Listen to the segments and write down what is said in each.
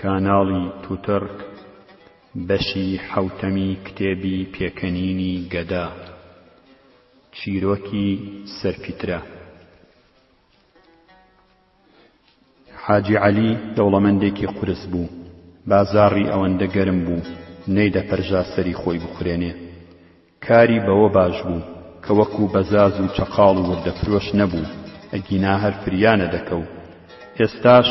کاناڵی توتڕ بەشی حەوتەمی کتێبی پێکەنینی گەدا چیرۆکی سەرپیترە حاجی عەلی دەوڵەمەندێکی قورس بوو بازاڕی ئەوەندە گەرم بوو نەیدەپەرژا سەری خۆی بخورێنێ کاری بەوە باش بوو کە وەکو بەزاز و چەقاڵ و وردەفرۆش نەبوو ئەگینا هەر فریانە دەکەوت ئێستاش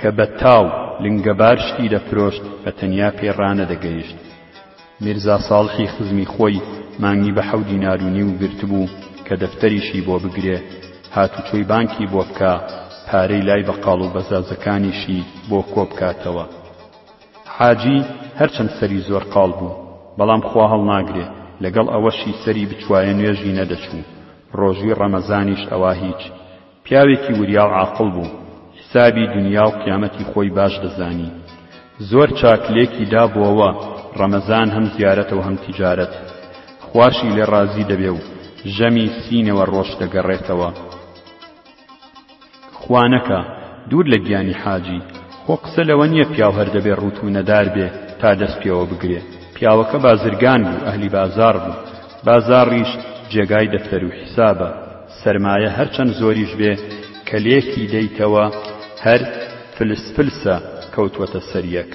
کە بە تا و لنگەبار شتی دەفرۆشت بە تەنیا پێ ڕانەدەگەیشت میرزا ساڵحی خزمی خۆی مانگی بە حەو دینار و نیو گرتبوو کە دەفتەریشی بۆ بگرێ هاتوچۆی بانکی بۆ بکا پارەی لای بەقاڵ و بەزازەکانیشی بۆ کۆبکاتەوە. حاجی هەرچەند سەری زۆر قاڵ بوو، بەڵام خوا هەڵناگرێ، لەگەڵ ئەوەشی سەری بچوایە نوێژی نەدەچوو، ڕۆژووی ڕەمەزانیش ئەوا هیچ. پیاوێکی وریا و عاقڵ بوو، حیسابی دونیا و قیامەتی خۆی باش دەزانی. زۆر چاک لێکی دابۆوە، ڕەمەزان هەم زیارەتە و هەم تیجارەت. خواشی لێ ڕازی دەبێ و ژەمی سینەوە ڕۆژ دەگەڕێتەوە. خوانەکا دوور لە گیانی حاجی خۆ قسە لەوە نیە پیاو هەر دەبێ ڕووت و نەدار بێ تا دەست پێوە بگرێ پیاوەکە بازرگان بوو ئەهلی بازاڕ بوو بازاڕیش جێگای دەفتەر و حیسابە سەرمایە هەر چەند زۆریش بێ کە لێکی دەیتەوە هەر فلس فلسە کەوتوەتە سەر یەک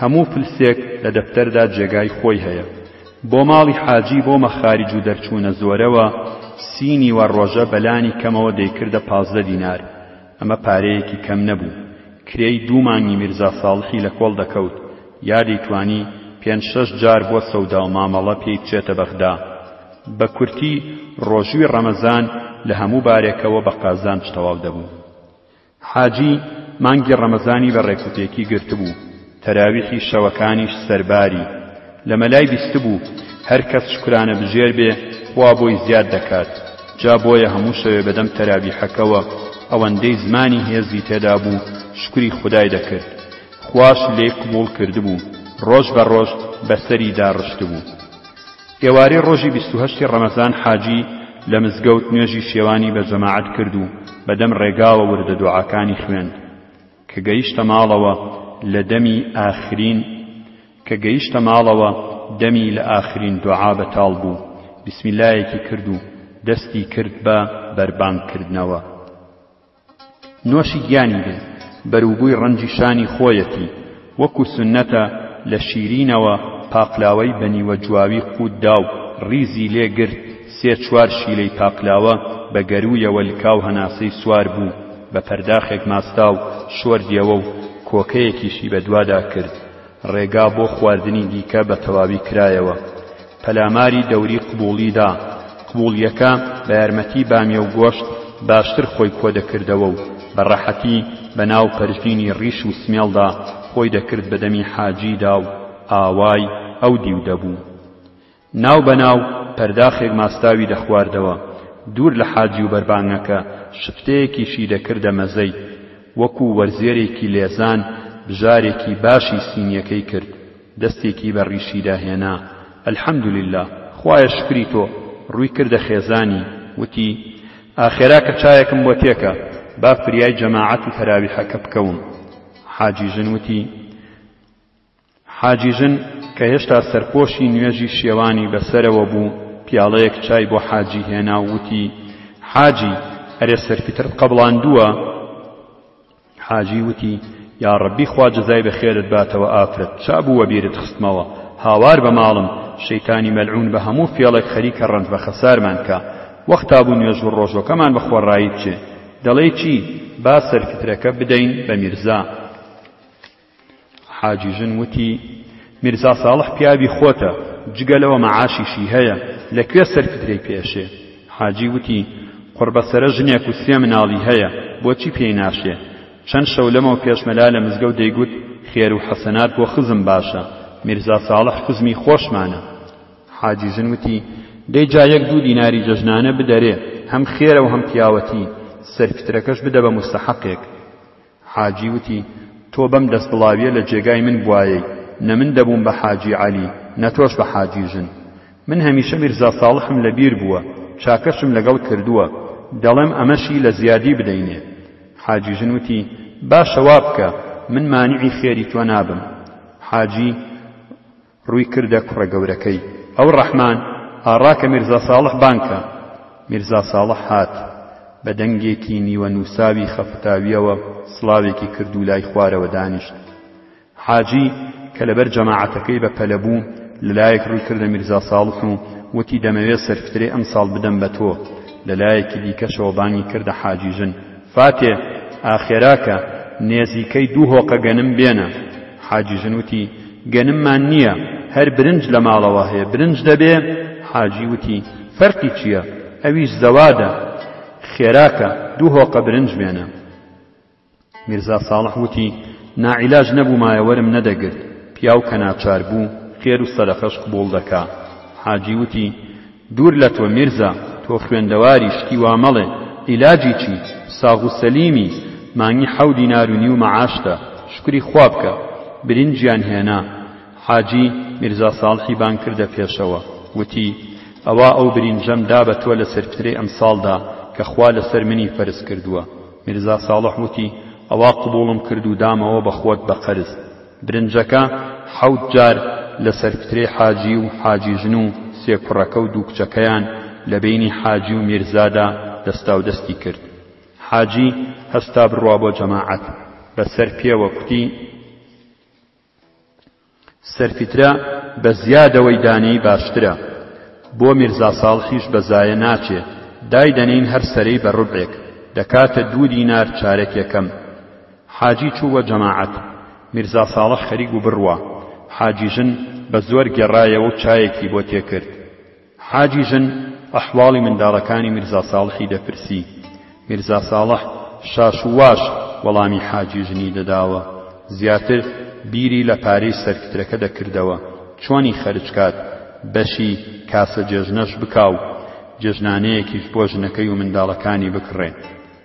هەموو فلسێک لە دەفتەردا جێگای خۆی هەیە. بۆ ماڵی حاجی بۆ مەخاریج و دەرچوونە زۆرەوە سی نیوەڕۆژە بە لانی کەمەوە دەیکردە پازدە دینار، ئەمە پارەیەکی کەم نەبوو. کرێی دوو مانگی میرزا ساڵحی لە کۆڵ دەکەوت، یا دەیتوانی پێنج شەش جار بۆ سەودا و مامەڵە پێی بچێتە بەغدا. بە کورتی ڕۆژووی ڕەمەزان لە هەموو بارێکەوە بە قازانج تەواو دەبوو. حاجی مانگی ڕەمەزانی بە ڕێکوپێکی گرتبوو، تەراویحی شەوەکانیش سەرباری، لە مەلای بیستبوو، هەر کەس شوکرانە بژێر بێ خوا بۆی زیاد دەکات، جا بۆیە هەموو شەوێ بەدەم تەراویحەکەوە ئەوەندەی زمانی هێزی تێدابوو شوکری خودای دەکرد، خواش لێی قبووڵ کردبوو، ڕۆژ بە ڕۆژ بەسەری داڕشتبوو. ئێوارەی ڕۆژی بیست و هەشتی ڕەمەزان حاجی لە مزگەوت نوێژی شێوانی بە جەماعەت کرد و بەدەم ڕێگاوە وردە دوعاکانی خوێند کە گەیشتە ماڵەوە لە دەمی ئاخرین کە گەیشتە ماڵەوە دەمی لە ئاخرین دوعا بەتاڵ بوو بسم اللە یەکی کرد و دەستی کرد بە بەربانگ کردنەوە. نۆشی گیانی بێ بەروبووی ڕەنجی شانی خۆیەتی، وەکو سوننەتە لە شیرینەوە پاقلاوەی بە نیوە جواوی قووت دا و ڕیزی لێ گرت، سێ چوار شیلەی پاقلاوە بە گەروویەوە لکا و هەناسەی سوار بوو بە پەرداخێک ماستا و شۆردیەوە و کۆکەیەکیشی بە دوادا کرد، ڕێگا بۆ خواردنی دیکە بە تەواوی کرایەوە. پەلاماری دەوری قبوڵی دا، قبوڵییەکە بە یارمەتی بامیە و گۆشت باشتر خۆی کۆ دەکردەوە و بە ڕەحەتی بە ناو پەرژینی ڕیش و سمێڵدا خۆی دەکرد بە دەمی حاجیدا و ئاوای ئەو دیو دەبوو. ناو بە ناو پەرداخێک ماستاوی دەخواردەوە، دوور لە حاجی و بەربانگەکە شفتەیەکیشی دەکردە مەزەی، وەکوو وەرزێرێکی لێزان بژارێکی باشی سینییەکەی کرد. دەستێکی بە ڕیشیدا هێنا، الحمدللە، خوایە شوکری تۆ، ڕووی کردە خێزانی، وتی، ئاخێرا کە چایەکم بۆ تێکە، با فریای جەماعەت و تەراویحەکە بکەوم. حاجی ژن وتی، حاجی ژن کە هێشتا سەرپۆشی نوێژی شێوانی بە سەرەوە بوو، پیاڵەیەک چای بۆ حاجی هێنا و وتی، حاجی، ئەرێ سەرفیترت قەبڵاندووە؟ حاجی وتی، یاڕەبی خوا جەزای بە خێرت باتەوە ئافرەت، چا بوو وەبیرت خستمەوە، هاوار بە ماڵم، شەیتانی مەلعون بە هەموو فێڵێک خەریکە ڕەنج بە خەسارمان کا، وەختا بوو نوێژ و ڕۆژۆکەمان بە خۆڕایی بچێ، دەڵێی چی، با سەرکترەکە بدەین بە میرزا. حاجی ژن وتی، میرزا ساڵح پیاوی خۆتە، جگە لەوە مەعاشیشی هەیە، لە کوێ سەرکوترێی پێ ئەشێ؟ حاجی وتی، قوڕبەسەرە ژنێک و سێ مناڵی هەیە، بۆچی پێی ناشێ؟ چەند شەو لەمەو پێش مەلا لە مزگەوت دەیگوت، خێر و حەسەنات بۆ خزم باشە، میرزا ساڵح خزمی خۆشمانە. حاجی ژن وتی، دەی جا یەک دوو دیناری جەژنانە بدەرێ، هەم خێرە و هەم پیاوەتی، سەرکوترەکەش بدە بە موستەحەقێک. حاجی وتی، تۆ بەم دەستڵاوییە لە جێگای من بوایەی، نە من دەبووم بە حاجی عەلی، نە تۆش بە حاجی ژن. من هەمیشە میرزا ساڵحم لە بیر بووە، چاکەشم لەگەڵ کردووە، دەڵێم ئەمەشی لە زیادی بدەینێ. حاجی ژن وتی، باشە وا بکە، من مانعی خێری تۆ نابم. حاجی. ڕووی کردە کوڕە گەورەکەی، ئەو ڕەحمان، ئاڕا کە میرزا ساڵح بانگ کا. میرزا ساڵح هات. بە دەنگێکی نیوە نووساوی خەفتاوییەوە سڵاوێکی کرد و لای خوارەوە دانیشت. حاجی کە لەبەر جەماعەتەکەی بە پەلە بوو، لە لایەک ڕووی کردە میرزا ساڵح و وتی دەمەوێ سەرفترێ ئەمساڵ بدەم بە تۆ، لە لایەکی دیکەشەوە بانگی کردە حاجی ژن. فاتێ، ئا خێراکە، نێزیکەی دوو هۆقە گەنم بێنە. حاجی ژن وتی، گەنممان نییە، هەر برنج لە ماڵەوە هەیە، برنج دەبێ؟ حاجی وتی، فەرقی چییە، ئەویش زەوادە. خێراکە، دوو هۆقە برنج بێنە. میرزا ساڵح وتی، ناعیلاج نەبوومایە وەرم نەدەگرت، پیاو کە ناچار بوو، خێر و سەدەقەش قبووڵ دەکا. حاجی وتی، دوور لە تۆ میرزا تۆ خوێندەواری شتی وا مەڵێ ئیلاجی چی ساغ و سەلیمی مانگی حەو دینار و نیو مەعاشتە شوکری خوا بکە برینجیان هێنا حاجی میرزا ساڵحی بان کردە پێشەوە وتی ئەوا ئەو برینجەم دا بە تۆ لە سەرفترەی ئەمساڵدا کە خوا لە سەر منی فەرز کردووە میرزا ساڵح وتی ئەوا قبوڵم کرد و دامەوە بە خۆت بە قەرز برنجەکە حەوت جار لە سەرکوترەی حاجی و حاجیژن و سێ کوڕەکە و دوو کچەکەیان لە بەینی حاجی و میرزادا دەستاودەستی کرد. حاجی هەستا بڕوا بۆ جەماعەت، بە سەر پێوە کوتی، سەرکوترە بە زیادەوەی دانێی باشترە، بۆ میرزا ساڵحیش بە زایە ناچێ، دایدەنێین هەر سەرەی بە روبعێک، دەکاتە دوو دینار چارەکێکەم. حاجی چوو بۆ جەماعەت. میرزا ساڵح خەریک بوو بڕوا. حاجی ژن بە زۆر گێڕایەوە و چایەکی بۆ تێ کرد. حاجی ژن ئەحواڵی منداڵەکانی میرزا ساڵحی دەپرسی. میرزا ساڵح شاش و واش وەڵامی حاجی ژنی دەداوە. زیاتر بیری لە پارەی سەرکترەکە دەکردەوە، چۆنی خەرج کات، بەشی کاسە جێژنەش بکا و جێژنانەیەکیش بۆ ژنەکەی و منداڵەکانی بکڕێ.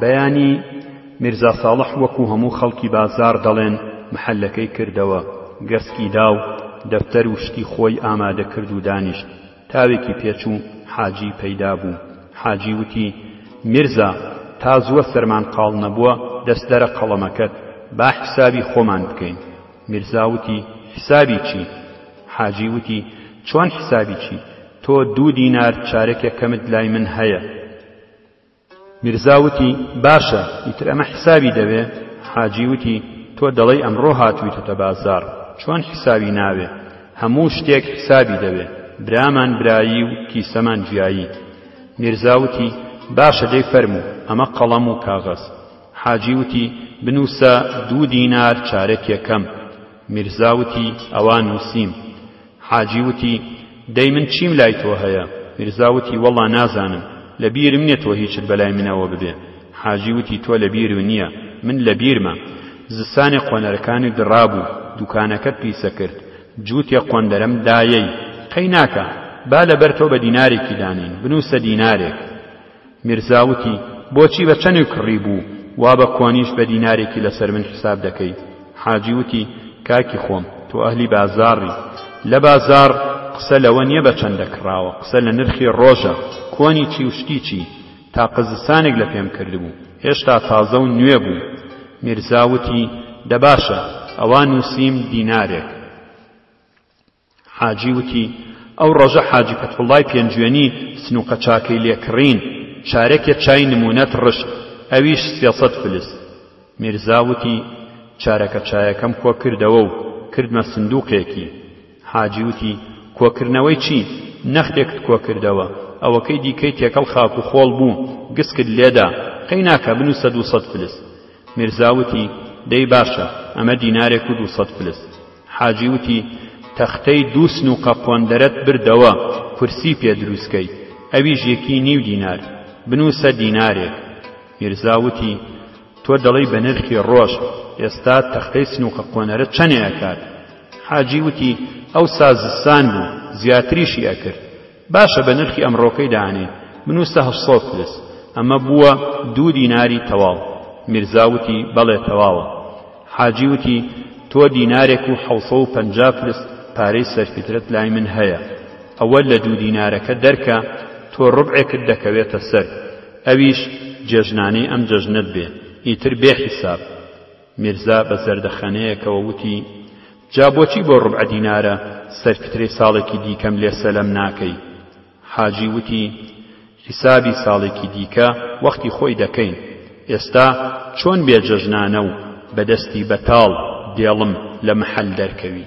بەیانی، میرزا ساڵح وەکوو هەموو خەڵکی بازاڕ دەڵێن مەحەلەکەی کردەوە، گەسکی دا و دەفتەر و شتی خۆی ئامادە کرد و دانیشت، تاوێکی پێچوو حاجی پەیدا بوو، حاجی وتی، میرزا، تا زووە سەرمان قاڵ نەبووە، دەست دەرە قەڵەمەکەت، با حیسابی خۆمان بکەین. میرزا وتی، حیسابی چی؟ حاجی وتی، چۆن حیسابی چی؟ تۆ دوو دینار چارەکێ کەمت لای من هەیە، میرزا وتی، باشە، ئیتر ئەمە حیسابی دەوێ؟ حاجی وتی، تۆ دەڵێی ئەمڕۆ هاتوویتەتە بازاڕ، چۆن حیسابی ناوێ؟ هەموو شتێک حیسابی دەوێ، برامان برایی و کیسەمان گیایی. میرزا وتی، باشە دەی فەرموو، ئەمە قەڵەم و کاغەز. حاجی وتی، بنووسە دوو دینار چارەکێ کەم. میرزا وتی، ئەوا نووسیم. حاجی وتی، دەی من چیم لای تۆ هەیە؟ میرزا وتی، وەڵڵا نازانم، لە بیرم نییە تۆ هیچت بە لای منەوە ببێ. حاجی وتی، تۆ لە بیرو نییە، من لە بیرمە. زستانێ قۆنەرەکانی دڕابوو، دوکانەکەت پیسە کرد. جووتێ قۆندەرەم دایەی. قەی ناکا، با لە بەر تۆ بە دینارێکی دانێین، بنووسە دینارێک. میرزا وتی، بۆچی بە چەنێک کڕیبوو، وا بە کۆنیش بە دینارێکی لەسەر من حیساب دەکەی؟ حاجی وتی، کاکی خۆم، تۆ ئەهلی بازاڕی، لە بازاڕ قسە لەوە نییە بە چەندە کڕاوە، قسە لە نرخی ڕۆژە، کۆنی چی و شتی چی؟ تاقە زستانێک لە پێم کردبوو، هێشتا تازە و نوێ بوو. میرزا وتی، دە باشە، ئەوا نووسیم دینارێک. حاجی وتی، ئەو ڕۆژە حاجی فەتحوڵڵای پێنجوێنی سنووقە چاکەی لێ کڕین، چارەکێ چای نموونەت ڕشت، ئەویش سێ سەد فلس. میرزا وتی، چارەکە چایەکەم کۆ کردەوە و کردمە سندووقێکی. حاجی وتی، کۆکردنەوەی چی؟ نەختێکت کۆ کردەوە، ئەوەکەی دیکەی تێکەڵ خاک و خۆڵ بوو، گسکت لێ دا، قەی ناکا، بنووسە دوو سەد فلس. میرزا وتی، دەی باشە، ئەمە دینارێک و دوو سەد فلس. حاجی وتی، تەختەی دوو سنووقە قۆندەرەت بردەوە، کورسی پێ دروست کەی، ئەویش یەکی نیو دینار، بنووسە دینارێک. میرزا وتی، تۆ دەڵێی بە نرخی ڕۆژ، ئێستا تەختەی سنووقە قۆنەرە چەنێ ئەکات؟ حاجی وتی، ئەوسا زستان بوو، زیاتریشی ئەکرد. باشە بە نرخی ئەمڕۆکەی دانێ بنووسە هەشت سەد پلس ئەمە بووە دوو دیناری تەواو میرزا وتی بەڵێ تەواوە حاجی وتی تۆ دینارێک و حەوت سەد و پەنجا پلس پارەی سەرفیترەت لای من هەیە ئەوە لە دوو دینارەکە دەرکە تۆ ڕوبعێکت دەکەوێتە سەر ئەویش جێژنانەی ئەم جەژنەت بێ ئیتر بێ حیساب میرزا بە زەردەخەنەیەکەوە وتی، جا بۆچی بۆ روبع دینارە سەرکترەی ساڵێکی دیکەم لێ سەلەم ناکەی؟ حاجی وتی، حیسابی ساڵێکی دیکە وەختی خۆی دەکەین، ئێستا چۆن بێ جەژنانە و بە دەستی بەتاڵ دێڵم لە مەحەل دەرکەوی؟